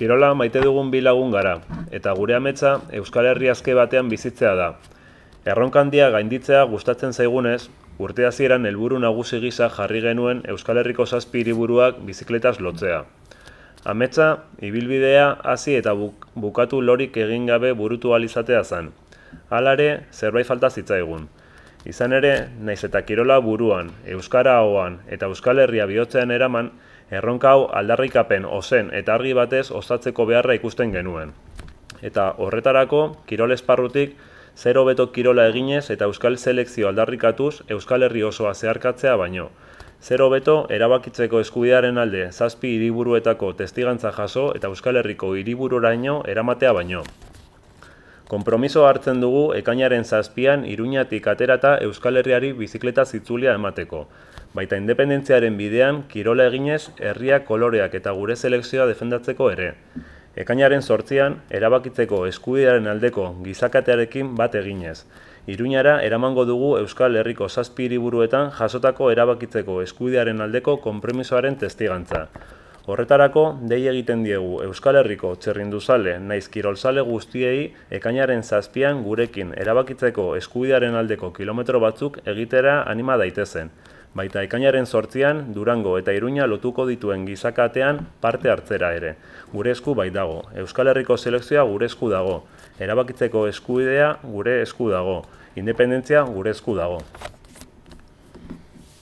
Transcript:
Kirola maite dugun bi lagun gara, eta gure ametsa Euskal Herri azke batean bizitzea da. Erronkandia gainditzea gustatzen zaigunez, urte hasieran helburu nagusi gisa jarri genuen Euskal Herriko zazpi hiriburuak bizikletaz lotzea. Ametsa, ibilbidea hasi eta buk, bukatu lorik egin gabe burutu alizatea zen. Halare, zerbait falta zitzaigun. Izan ere, naiz eta kirola buruan, euskara ahoan eta Euskal Herria bihotzean eraman, erronka hau aldarrikapen ozen eta argi batez osatzeko beharra ikusten genuen. Eta horretarako, kirol esparrutik, zero beto kirola eginez eta Euskal Selekzio aldarrikatuz Euskal Herri osoa zeharkatzea baino. Zero beto erabakitzeko eskubidearen alde zazpi hiriburuetako testigantza jaso eta Euskal Herriko hiribururaino eramatea baino. Konpromiso hartzen dugu ekainaren zazpian Iruñatik aterata Euskal Herriari bizikleta zitzulia emateko. Baita independentziaren bidean, kirola eginez, herriak koloreak eta gure selekzioa defendatzeko ere. Ekainaren sortzian, erabakitzeko eskubidearen aldeko gizakatearekin bat eginez. Iruñara eramango dugu Euskal Herriko zazpi hiriburuetan jasotako erabakitzeko eskubidearen aldeko konpromisoaren testigantza. Horretarako, dei egiten diegu Euskal Herriko txerrinduzale naiz kirolzale guztiei ekainaren zazpian gurekin erabakitzeko eskubidearen aldeko kilometro batzuk egitera anima daitezen. Baita ekainaren sortzian, Durango eta Iruña lotuko dituen gizakatean parte hartzera ere. Gure esku bai dago, Euskal Herriko selekzioa gure esku dago, erabakitzeko eskubidea gure esku dago, independentzia gure esku dago.